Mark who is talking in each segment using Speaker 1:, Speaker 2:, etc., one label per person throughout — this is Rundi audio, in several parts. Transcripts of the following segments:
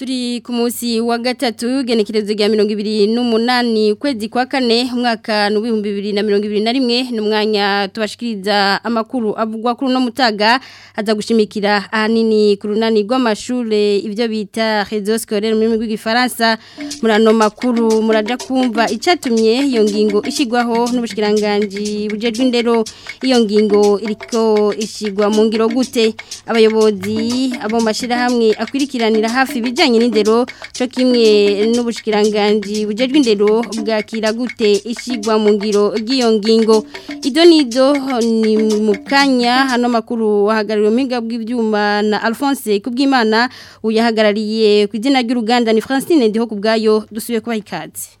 Speaker 1: Turi ku munsi wa gatatu genekerezo rya mirongo ibiri n'umunani kwezi kwa kane umwaka n'ibihumbi bibiri na mirongo ibiri na rimwe ni umwanya tubashikiriza amakuru avugwa kuri uno mutaga aza gushimikira anini ku runani rw'amashuri ibyo bita rezo sikorere mu rurimi rw'igifaransa murano makuru muraja kumva icyatumye iyo ngingo ishyirwaho n'ubushikiranganji bujejwe indero iyo ngingo iriko ishyirwa mu ngiro gute abayobozi abo mashyirahamwe akurikiranira hafi ibijyanye ibijyanye n'indero cyo kimwe n'ubushyikiranganzi bugejwe indero bwakira gute ishyirwa mu ngiro ry'iyo ngingo ido n'ido ni mu hano makuru wahagarariwe mpinga bw'ibyuma na alphonse kubw'imana uyahagarariye ku izina ry'uruganda ni francine ndiho ku bwayo dusubiye kubaha ikaze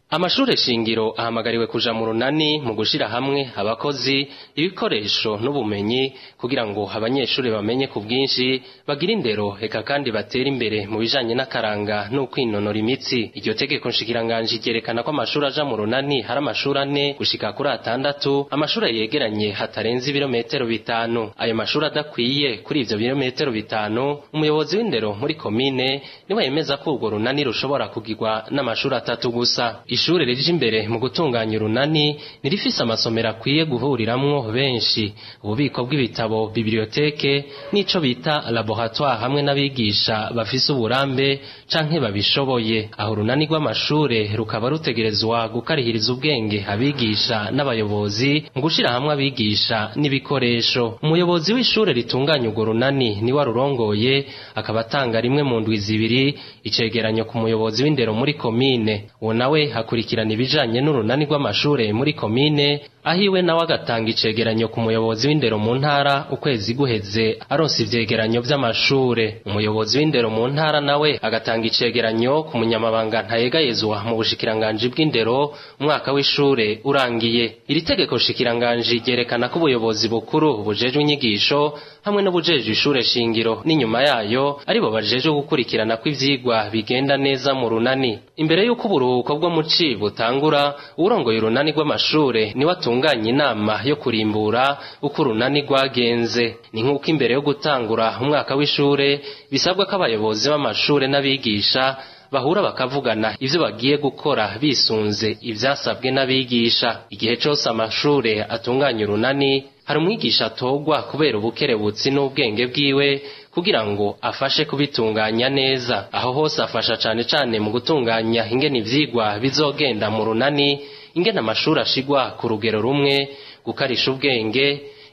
Speaker 2: amashuri shingiro ahamagariwe kuja mu runani mu gushira hamwe abakozi ibikoresho n'ubumenyi kugira ngo abanyeshuri bamenye ku bwinshi bagire indero eka kandi batere imbere mu bijanye n'akaranga no kwinonora imitsi iryo tegeko nshikiranganji ryerekana ko amashuri aja mu runani hari amashuri ane gushika kuri atandatu amashuri yegeranye hatarenze ibirometero bitanu ayo mashuri adakwiye kuri ivyo birometero bitanu umuyobozi w'indero muri komine niwe yemeza ko urwo runani rushobora kugirwa n'amashuri atatu gusa ishuri rije imbere mu gutunganya urunani nirifise amasomero akwiye guhuriramwo benshi ububiko bw'ibitabo biblioteke n'ico bita laboratoire hamwe n'abigisha bafise uburambe canke babishoboye aho urunani rw'amashure rukaba rutegerezwa gukarihiriza ubwenge abigisha n'abayobozi mu gushira hamwe abigisha n'ibikoresho umuyobozi w'ishure ritunganya urwo runani niwe arurongoye akaba atanga rimwe mu ndwi zibiri icegeranyo ku muyobozi w'indero muri komine uwo nawe gukurikirana ibijyanye n'urunani rw'amashuri muri komine aho iwe nawe agatanga icegeranyo ku muyobozi w'indero mu ntara ukwezi guheze aronsa ivyegeranyo vy'amashure umuyobozi w'indero mu ntara nawe agatanga icegeranyo ku munyamabanga Yezuwa mu bushikiranganji bw'indero umwaka w'ishure urangiye iri tegeko shikiranganji ryerekana ko ubuyobozi bukuru bujejwe inyigisho hamwe n'ubujejwe ishure shingiro n'inyuma yayo aribo bajejwe gukurikirana kw'ivyigwa bigenda neza mu runani imbere y'uko uburuhuko bwo muci ci butangura uwurongoye urunani rw'amashure niwe rutunganya inama yo kurimbura uko urunani rwagenze ni nk'uko imbere yo gutangura umwaka w'ishure bisabwa ko abayobozi b'amashure n'abigisha bahura bakavugana ibyo bagiye gukora bisunze ibyasabwe n'abigisha igihe cyose amashure atunganya urunani hari umwigisha atogwa kubera ubukerebutsi n'ubwenge bwiwe kugira ngo afashe kubitunganya neza aho hose afasha cyane cyane mu gutunganya ingene ibyigwa bizogenda mu runani ingene amashuri ashigwa ku rugero rumwe gukarisha ubwenge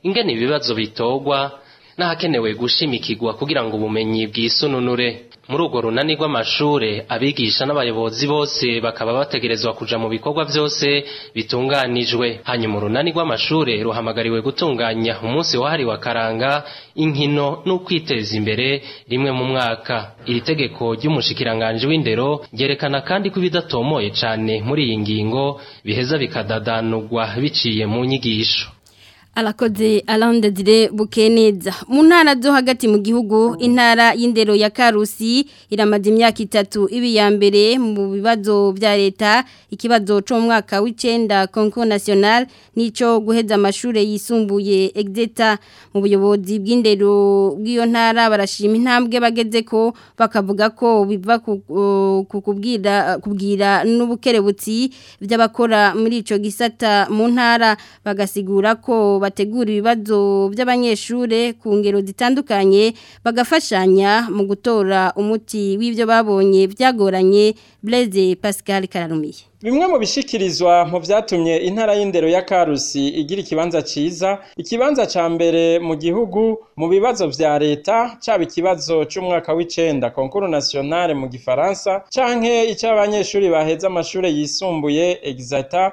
Speaker 2: ingene ibibazo bitogwa, n'ahakenewe gushimikirwa kugira ngo ubumenyi bwisununure muri urwo runani rw'amashure abigisha n'abayobozi bose bakaba bategerezwa kuja mu bikorwa byose bitunganijwe hanyuma urunani rw'amashure ruhamagariwe gutunganya umunsi wahariwe akaranga inkino n'ukwiteza imbere rimwe mu mwaka iri tegeko ry'umushikiranganji w'indero ryerekana kandi ko ibidatomoye cane muri iyi ngingo biheza bikadadanurwa biciye mu nyigisho
Speaker 1: Alakoze alanda dire bukeneza mu ntara zo hagati mu gihugu intara y'indero ya Karusi iramaze imyaka itatu ibi ya mbere mu bibazo bya leta ikibazo cyo mu mwaka w'icenda Concours National nico guheza amashure yisumbuye exeta mu buyobozi bw'indero bw'iyo ntara barashima intambwe bageze ko bakavuga ko biva kukubwira kubwira n'ubukerebutsi by'abakora muri ico gisata mu ntara bagasigura ko bategura ibibazo by'abanyeshure ku ngero zitandukanye bagafashanya mu gutora umuti w'ibyo babonye byagoranye Blaise Pascal Kararumiye
Speaker 3: bimwe mu bishyikirizwa mu byatumye intara y'indero ya karusi igira ikibanza cyiza ikibanza cya mbere mu gihugu mu bibazo bya leta cyaba ikibazo cyumwaka w'icenda konkuru nationale mu gifaransa canke icy'abanyeshuri baheza amashuri yisumbuye exata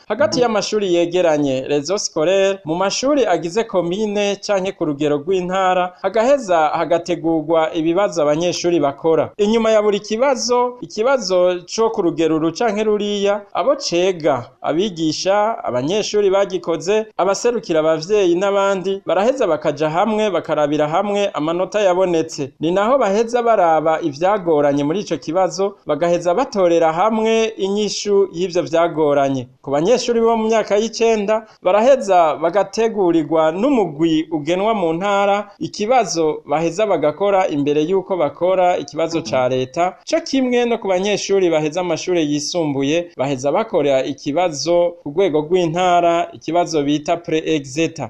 Speaker 3: hagati y'amashuri yegeranye reseau scolaire mu mashuri agize komine canke bitandukanye ku rugero rw'intara hagaheza hagategurwa ibibazo abanyeshuri bakora inyuma ya buri kibazo ikibazo cyo ku rugero ruca nk'iruriya abo cega abigisha abanyeshuri bagikoze abaserukira abavyeyi n'abandi baraheza bakaja hamwe bakarabira hamwe amanota yabonetse ni naho baheza baraba ivyagoranye muri ico kibazo bagaheza batorera hamwe inyishu y'ivyo vyagoranye ku banyeshuri bo mu myaka y'icenda baraheza bagategurirwa n'umugwi uge zigenwa mu ntara ikibazo baheza bagakora imbere y'uko bakora ikibazo cya leta cyo kimwe no ku banyeshuri baheza amashuri yisumbuye baheza bakora ikibazo ku rwego rw'intara ikibazo bita pre exeta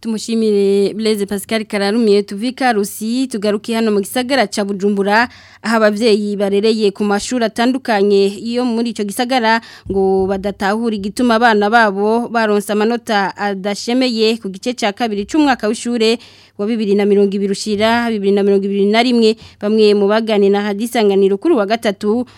Speaker 1: tumushimire Blaise Pascal kararumiye tuvika rusi tugarukiye hano mu gisagara ca Bujumbura aho abavyeyi barereye ku mashuri atandukanye iyo muri ico gisagara ngo badatahura igituma abana babo baronsa amanota adashemeye ku gice ca kabiri cy’umwaka w'ishure wa bibiri na
Speaker 4: mirongo ibiri ushira bibiri na mirongo ibiri na rimwe bamwe mu bagane na hadisanganiro kuri wa gatatu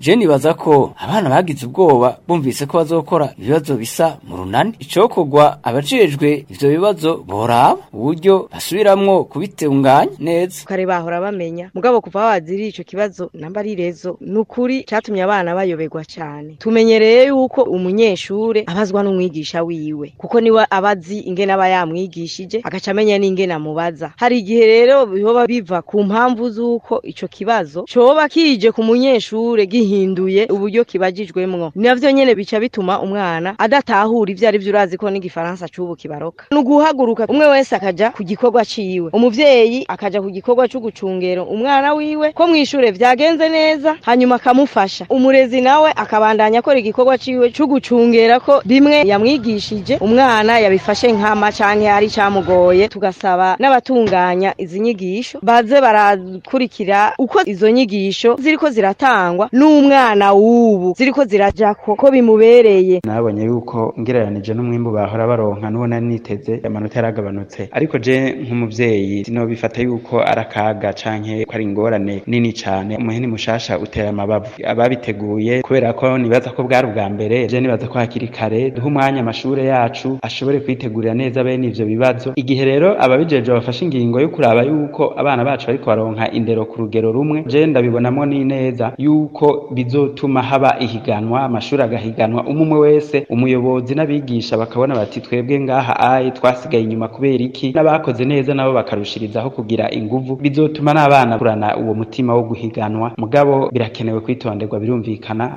Speaker 4: je nibaza ko abana bagize ubwoba bumvise ko bazokora ibibazo bisa mu runani icyo kugwa abajejwe ibyo bibazo boraba uburyo basubiramwo kubitunganya neza
Speaker 5: kare bahora bamenya mugabo kuva waziri icyo kibazo namba rirezo nukuri cyatumye abana bayoberwa cyane tumenyereye yuko umunyeshure abazwa n'umwigisha wiwe kuko niwe abazi ingene aba yamwigishije agaca amenya n'ingene amubaza hari igihe rero bihoba biva ku mpamvu z'uko ico kibazo coba kije ku munyeshure gihinduye uburyo kibajijwemwo navyo nyene bica bituma umwana adatahura ivyo ari vyo urazi ko n'igifaransa c'ubu kibaroka ni umwe wese akaja ku gikorwa ciwe umuvyeyi akaja ku gikorwa c'ugucungero umwana wiwe ko mw'ishure vyagenze neza hanyuma akamufasha umurezi nawe akabandanya akora igikorwa ciwe ikiwe cyo gucungera ko bimwe yamwigishije umwana yabifashe nk'ama canke hari cyamugoye tugasaba n'abatunganya izi nyigisho baze barakurikira uko izo nyigisho ziriko ziratangwa n'umwana w'ubu ziriko ziraja ko bimubereye
Speaker 6: nabonye yuko ngereranije n'umwimbu bahora baronka nubona niteze amanota yaragabanutse ariko je nk'umuvyeyi sinobifata yuko arakaga canke ko ari ingorane nini cane umuhini mushasha utera amabavu ababiteguye kubera ko nibaza ko bwari ubwa mbere mbere je nibaza ko hakiri kare duha umwanya amashure yacu ashobore kwitegurira neza bene ivyo bibazo igihe rero ababijejwe bafashe ingingo yo kuraba yuko abana bacu bariko baronka indero ku rugero rumwe je ndabibonamo n'ineza yuko bizotuma haba ihiganwa amashuri agahiganwa umwe wese umuyobozi n'abigisha bakabona bati twebwe ngaha ayi twasigaye inyuma kubera iki n'abakoze neza nabo bakarushirizaho kugira ingufu bizotuma n'abana kurana uwo mutima wo guhiganwa mugabo birakenewe kwitonderwa birumvikana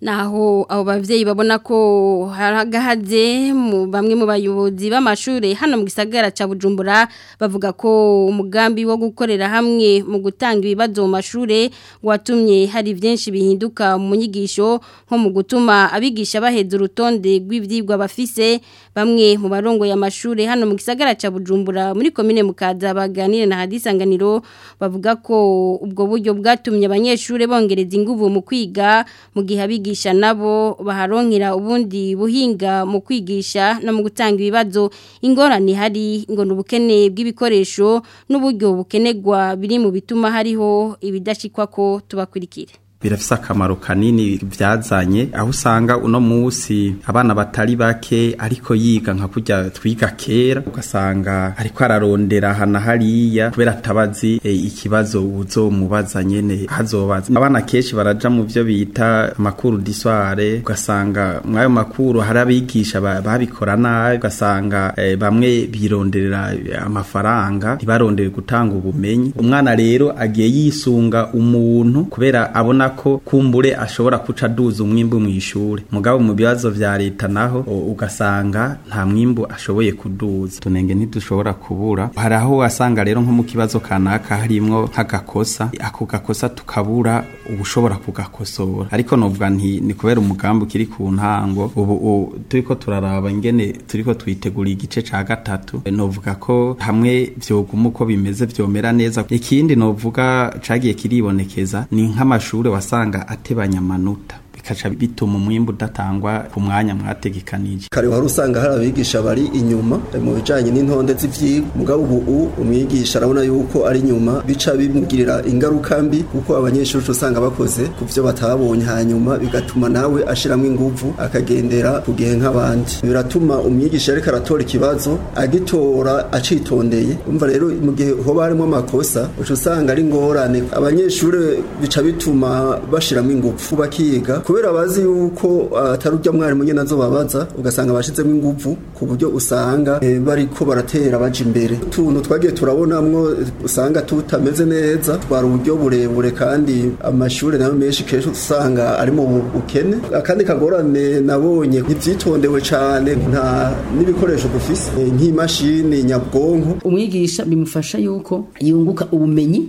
Speaker 1: naho abo bavyeyi babona ko haragahaze mu bamwe mu bayobozi b’amashuri hano mu gisagara ca Bujumbura bavuga ko umugambi wo gukorera hamwe mu gutanga ibibazo mu mashuri watumye hari byinshi bihinduka mu nyigisho nko mu gutuma abigisha baheza urutonde rw'ivyigwa bafise bamwe mu barongo ya mashure hano mu gisagara ca Bujumbura muri Komine mukaza baganire na hadisanganiro bavuga ko ubwo buryo bwatumye abanyeshuri bongereza inguvu mu kwiga mu gihe abigisha nabo baharonkera ubundi buhinga mu kwigisha no mu gutanga ibibazo ingorane hari ngo n'ubukene bw'ibikoresho n'uburyo bukenegwa biri mu bituma hariho ibidashikwa ko tubakurikira
Speaker 7: birafise akamaro kanini byazanye aho usanga uno munsi abana batari bake ariko yiga nka kujya twiga kera ugasanga ariko ararondera hana hariya kubera atabazi e, ikibazo uzomubaza nyene hazobaza abana kenshi baraja mu byo bita makuru disware ugasanga mwayo makuru hari abigisha babikora nabi ugasanga e, bamwe bironderera amafaranga ntibarondere gutanga ubumenyi umwana rero agiye yisunga umuntu kubera abona ubona ko kumbure ashobora kuca aduza umwimbu mu ishuri mugabo mu bibazo vya leta naho ugasanga nta mwimbu ashoboye kuduza tunenge ntidushobora kubura hari aho wasanga rero nko mu kibazo kanaka harimwo hagakosa ako gakosa tukabura ubushobora kugakosora ariko novuga nti ni kubera umugambi ukiri ku ntango ubu turiko turaraba ingene turiko twitegura igice ca gatatu novuga ko hamwe vyoguma uko bimeze vyomera neza ikindi novuga cagiye kiribonekeza ni nk’amashuri basanga atebanya amanota bikaca bituma umwimbu udatangwa ku mwanya mwategekanije
Speaker 8: kare wari usanga hari abigisha bari inyuma mu bijanye n'intonde z'ibyigwa mugabo ubu umwigisha arabona yuko ari inyuma bica bimugirira ingaruka mbi kuko abanyeshuri usanga bakoze ku byo batabonye hanyuma bigatuma nawe ashiramo ingufu akagendera ku gihe nk'abandi biratuma umwigisha ariko aratora ikibazo agitora acitondeye umva rero mu gihe hoba harimo amakosa uca usanga ari ingorane abanyeshuri bica bituma bashiramo ingufu bakiga kubera bazi yuko ah, atari ujya mwarimu nyine azobabaza ugasanga bashizemo ingufu ku buryo usanga eh, bari ko baratera baje imbere utuntu twagiye turabonamwo usanga tutameze neza twari uburyo burebure kandi amashuri nayo menshi kenshi usanga ari mu bukene akandi kagorane nabonye ntibyitondewe cyane nta n'ibikoresho dufise eh, nk'imashini nyabwonko
Speaker 9: umwigisha bimufasha yuko yunguka ubumenyi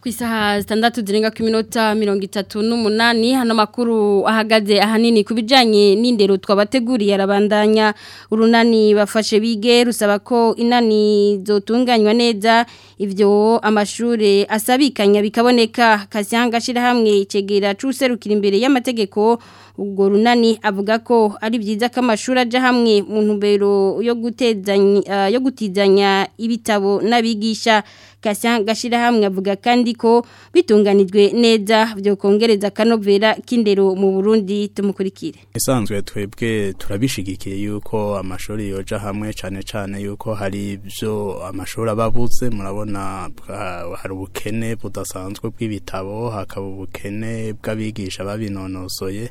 Speaker 9: ku
Speaker 1: isaha zirenga ku minota mirongo itatu n'umunani hano makuru ahagaze ahanini ku bijyanye n'indero twabateguriye arabandanya urunani bafashe bige rusaba ko inani zotunganywa neza ivyo amashure asabikanya bikaboneka kasihanga shirahamwe cegera cuserukira imbere y'amategeko ubwo runani avuga ko ari byiza ko amashuri aja hamwe mu ntumbero yo gutezanya eh, yo gutizanya ibitabo n'abigisha kasihanga shirahamwe avuga kandi ko bitunganijwe neza byo kongereza kanovera kindero mu Burundi tumukurikire
Speaker 10: Esanzwe twebwe turabishigikiye yuko amashuri yoja hamwe cyane cyane yuko hari byo amashuri ababuze murabona urabona hari ubukene budasanzwe bw'ibitabo hakaba ubukene bw'abigisha babinonosoye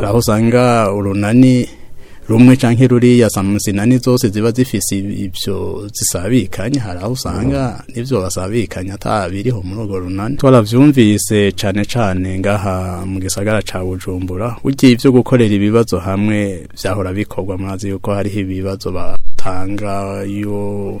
Speaker 10: aho usanga urunani rumwe canke ruriya samuzinani zose ziba zifise ibyo zisabikanya hari aho usanga n'ibyo basabikanya atabiriho muri urwo runani twaravyumvise cane cane ngaha mu gisagara ca bujumbura ugiye ibyo gukorera ibibazo hamwe vyahora bikorwa mwazi yuko hariho ibibazo ba dutanga iyo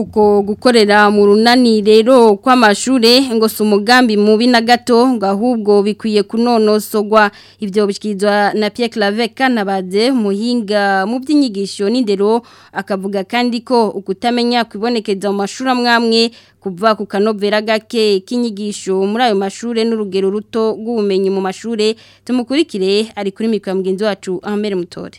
Speaker 1: uko gukorera mu runani rero kw'amashure ngo si umugambi mubi na gato ngo ahubwo bikwiye kunonosorwa ibyo bishyizwa na Pierre Claver Kanabaze muhinga mu by'inyigisho n'indero akavuga kandi ko ukutamenya kubonekeza mu mashuri amwamwe kuva ku kanovera gake k'inyigisho muri ayo mashuri n'urugero ruto rw'ubumenyi mu mashuri tumukurikire ari kuri mikoro mugenzi wacu Ahmed Mutore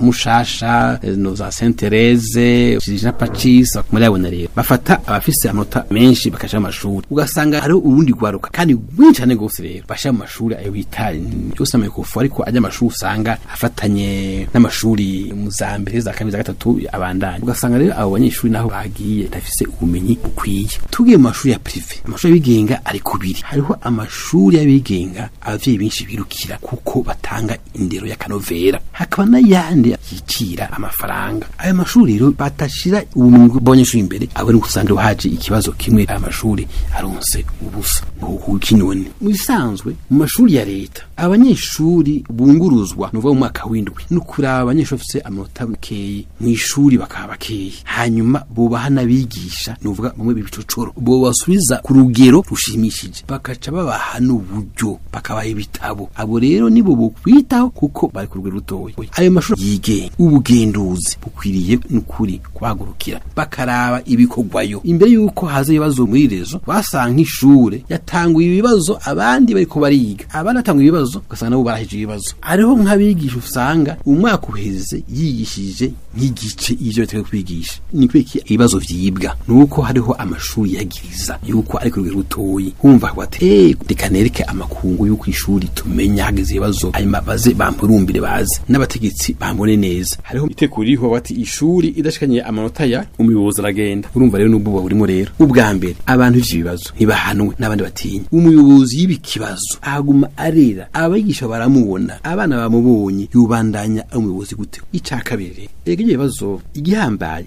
Speaker 11: mushasha eh, no za saint therese jean pacis muri abona rero bafata abafise amanota menshi bakaja amashuri ugasanga hariho ubundi gwaruka kandi rwinshi cyane gose rero basha amashuri amashuri yose kufu ariko ajya amashuri usanga afatanye n'amashuri mu za mbere za kabiri za gatatu abandanya ugasanga rero abo banyeshuri naho bagiye badafise ubumenyi bukwiye tugiye mu mashuri ya prive amashuri y'abigenga ari kubiri hariho amashuri y'abigenga ababyeyi benshi birukira kuko batanga indero y'akanovera hakaba n'ayandi yicira amafaranga ayo mashuri rero batashira ubumenyi bw'abanyeshuri imbere abo ari usanga haje ikibazo kimwe aya mashuri aronse ubusa ni ukinone mu bisanzwe mu mashuri ya leta abanyeshuri bunguruzwa nuva mu mwaka w'indwi ni ukuraba abanyeshuri bafite amanota bukeye mu ishuri bakaba bakeye hanyuma bubaha n'abigisha ni uvuga bamwe b'ibicocoro bubasubiza ku rugero rushimishije bakaca babaha n'uburyo bakabaha ibitabo abo rero nibo bukwitaho kuko bari ku rugero rutoya ayo mashuri yigenga ubugenduzi bukwiriye n'ukuri kwagurukira bakaraba ibikorwayo imbere y'uko haza ibibazo muri rezo basanga nk'ishure yatanguye ibibazo abandi bariko bariga kwiga abana atanga ibibazo ugasanga nabo barahije ibibazo hariho nk'abigisha usanga umwaka uheze yigishije nk'igice ivyo bategeka kwigisha ni kwiki ibibazo vyibwa nuko hariho amashuri yagiriza yuko ariko rugero rutoyi wumva bati eh reka nereke amakungu yuko ishuri tumenya hageze ibibazo ayo mabaze bamburumbire bazi n'abategetsi bambone neza hariho itekuri riho bati ishuri idashikanye amanota ya umuyobozi aragenda urumva rero n'ubwo burimo rero ubwa mbere abantu ivyo bibazo ntibahanwe n'abandi batinya umuyobozi y'ibikibazo aguma arera abigisha baramubona abana bamubonye yubandanya umuyobozi gute icya kabiri reka ibyo igihambaye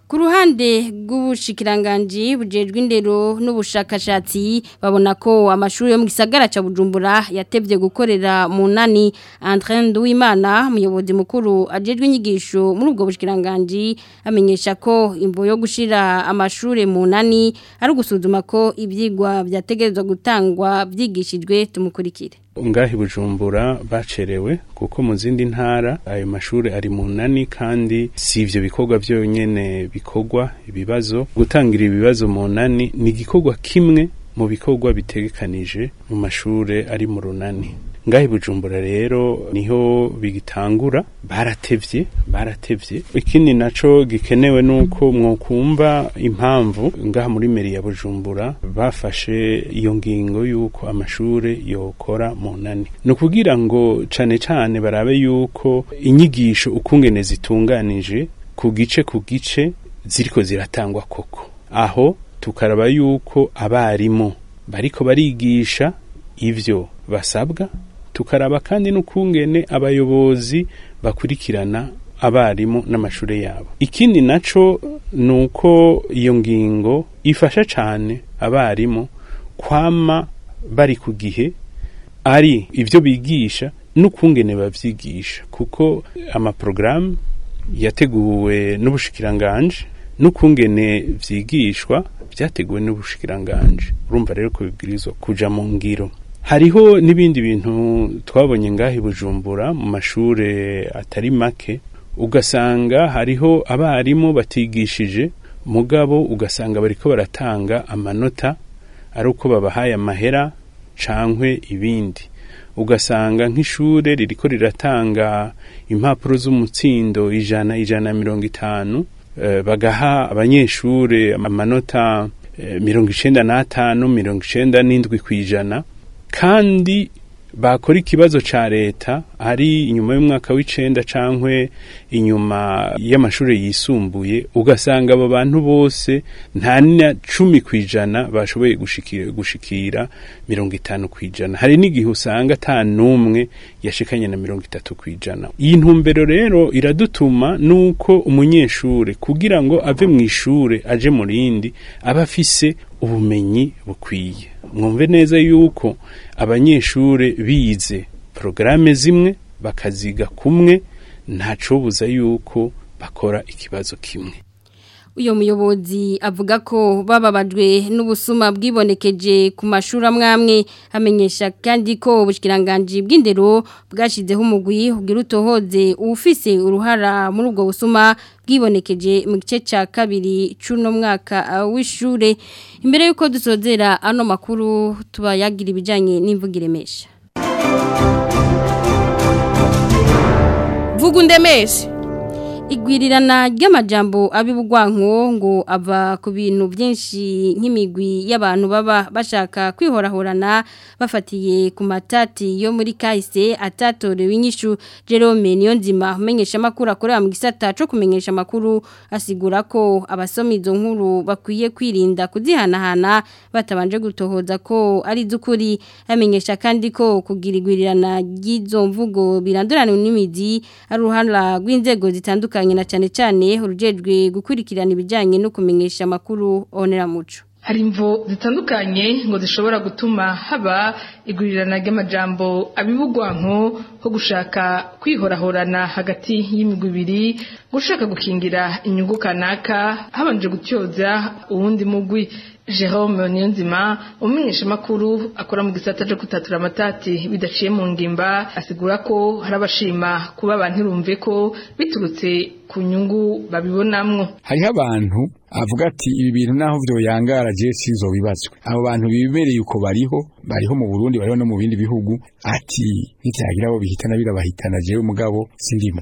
Speaker 1: Ku ruhande rw'ubushikiranganji bujejwe indero n'ubushakashatsi babona ko amashuri yo mu gisagara ca Bujumbura yatevye gukorera munani André Nduwimana umuyobozi mukuru ajejwe inyigisho muri ubwo bushikiranganji amenyesha ko imvo yo gushira amashuri munani ari gusuzuma ko ivyigwa byategerezwa gutangwa byigishijwe tumukurikire
Speaker 12: ngaha Bujumbura bacerewe kuko mu zindi ntara ayo mashuri ari munani kandi si ivyo bikorwa byonyine bikorwa ibibazo gutangira ibibazo munani ni igikorwa kimwe mu bikorwa bitegekanije mu mashuri ari mu runani ngahe bujumbura rero niho bigitangura baratevye baratevye ikindi naco gikenewe nuko mwokumva impamvu ngaha muri meri ya bujumbura bafashe iyo ngingo yuko amashure yokora mu nani ni kugira ngo cane cane barabe yuko inyigisho ukungene zitunganije ku gice ku gice ziriko ziratangwa koko aho tukaraba yuko abarimu bariko barigisha ivyo basabwa tukaraba kandi n'ukungene abayobozi bakurikirana abarimu n'amashuri yabo ikindi naco ni uko iyo ngingo ifasha cane abarimu kwama bari ku gihe ari ivyo bigisha n'ukungene bavyigisha kuko amaporogaramu yateguwe n'ubushikiranganje n'ukungene vyigishwa vyateguwe n'ubushikiranganje urumva rero ko bibwirizwa kuja mu ngiro hariho n'ibindi bintu twabonye ngaho bujumbura mu mashuri atari make ugasanga hariho abarimu batigishije mugabo ugasanga bariko baratanga amanota ari uko babahaye amahera cankwe ibindi ugasanga nk'ishure ririko riratanga impapuro z'umutsindo ijana ijana mirongo itanu eh, bagaha abanyeshure amanota eh, mirongo icenda n'atanu mirongo icenda n'indwi kw'ijana kandi bakora ikibazo cya leta ari inyuma y'umwaka w'icenda cankwe inyuma y'amashuri yisumbuye ugasanga abo bantu bose nta na cumi ku ijana bashoboye gushikira mirongo itanu ku ijana hari n'igihe usanga ata n'umwe yashikanye na mirongo itatu ku ijana iyi ntumbero rero iradutuma n'uko umunyeshuri kugira ngo ave mu ishuri aje mu rindi aba afise ubumenyi bukwiye mwumve neza yuko abanyeshuri bize porogaramu zimwe bakaziga kumwe ntacubuza yuko bakora ikibazo kimwe
Speaker 1: uyu muyobozi avuga ko bababajwe n'ubusuma bwibonekeje ku mashuri amwe amenyesha kandi ko ubushyikiranganji bw'indero bwashyizeho umugwi ugira utohoze ufise uruhara muri ubwo busuma bwibonekeje mu gice cya kabiri cy'uno mwaka w'ishuri imbere y'uko dusozera ano makuru tubayagira ibijyanye n'imvugo
Speaker 13: iremesha mvuga undemeshe
Speaker 1: igwirirana ry'amajambo abibugwanko ngo ava ku bintu byinshi nk'imigwi y'abantu baba bashaka kwihorahorana bafatiye ku matati yo muri kahise atatorewe inyishu Jerome Niyonzima umenyesha makuru akorera mu gisata cyo kumenyesha amakuru asigura ko abasoma izo nkuru bakwiye kwirinda kuzihanahana batabanje gutohoza ko ari zukuri amenyesha kandi ko kugira igwirirana ry'izo mvugo birandurana n'imizi ari uruhara rw'inzego zitandukanye bitandukanye na cyane cyane urujejwe gukurikirana ibijyanye no kumenyesha amakuru oneramuco
Speaker 14: hari imvo zitandukanye ngo zishobora gutuma haba igurirana ry'amajambo abibugwanko ho gushaka kwihorahorana hagati y'imigwi ibiri Ushaka gukingira inyungu kanaka habanje gutyoza uwundi mugwi Jerome Niyonzima umenyeshamakuru akora mu gisata cyo kutatura amatati bidaciye mu ngimba asigura ko hari abashima kuba abantu irumve ko biturutse ku nyungu babibonamwo
Speaker 15: hariho abantu avuga ati ibi bintu naho byo yangara je sizo bibazwe abo bantu bibereye uko bariho bariho mu Burundi bariho no mu bindi bihugu ati nityagira abo bihitana birabahitana jewe mugabo sindimo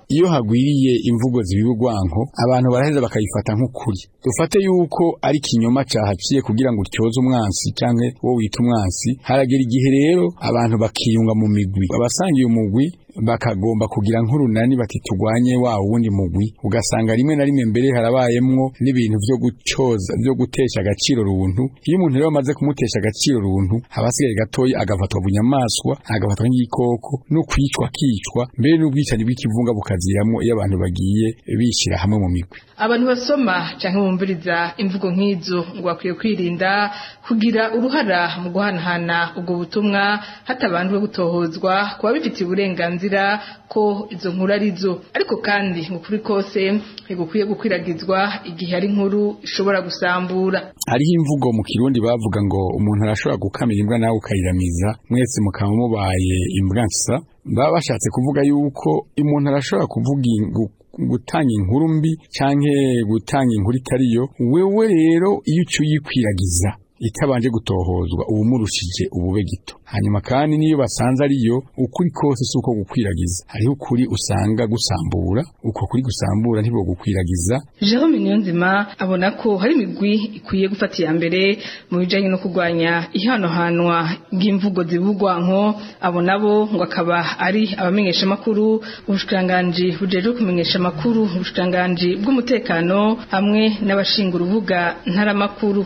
Speaker 15: iyo hagwiriye imvugo zibugwanko abantu baraheza bakayifata nk'ukuri dufate yuko ari kinyoma cahaciye kugira ngo utyoze umwansi cyangwa wo wita umwansi amazi haragera igihe rero abantu bakiyunga mu migwi abasangiye umugwi bakagomba kugira nk'urunani bati wa wundi mugwi ugasanga rimwe na rimwe mbere harabayemwo n'ibintu byo gucoza byo gutesha agaciro runtu iyo umuntu rero amaze kumutesha agaciro runtu abasigaye gatoya agafatwa bunyamaswa agafatwa nk'igikoko no kwicwa kicwa mbere n'ubwicanyi bw'ikivunga bukaziramo iyo abantu bagiye bishyira hamwe mu migwi
Speaker 14: abantu basoma cyangwa bumviriza imvugo nk'izo ngo bakwiye kwirinda kugira uruhara mu guhanahana ubwo butumwa hatabanje gutohozwa kuba bifitiye uburenganzira ko izo nkuru ari zo ariko kandi ngo kuri kose ntigukwiye gukwiragizwa igihe ari inkuru ishobora gusambura
Speaker 15: hariho imvugo mu kirundi bavuga ngo umuntu arashobora gukamira imbwa nawe ukayiramiza mwese mukaba mubaye imbwa nsa baba bashatse kuvuga yuko umuntu arashobora kuvuga gutanga inkuru mbi cyangwa gutanga inkuru itari wewe rero iyo ucyuyikwiragiza itabanje gutohozwa uwumurushije ubube gito hanyuma kandi niyo basanze ariyo ukuri kose si uko gukwiragiza hariho ukuri usanga gusambura uko kuri gusambura ntibo gukwiragiza
Speaker 14: Jerome Nyonzima abona ko hari imigwi ikwiye gufata iya mbere mu bijanye no kugwanya ihano hanwa ry'imvugo zivugwa nko abo nabo ngo akaba ari abamenyesha makuru ubushikanganje bujeje kumenyesha makuru ubushikanganje bw'umutekano hamwe n'abashinga urubuga ntaramakuru